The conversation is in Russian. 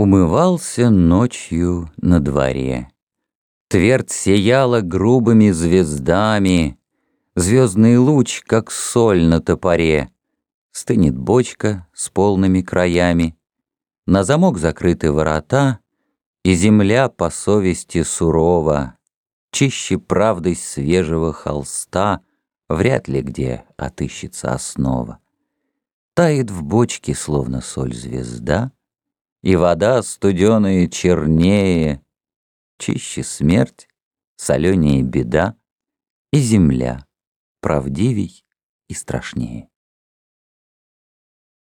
Умывался ночью на дворе. Твердь сияла грубыми звездами, Звездный луч, как соль на топоре. Стынет бочка с полными краями, На замок закрыты ворота, И земля по совести сурова, Чище правдой свежего холста Вряд ли где отыщется основа. Тает в бочке, словно соль звезда, И вода студеная чернее, Чище смерть, соленее беда, И земля правдивей и страшнее.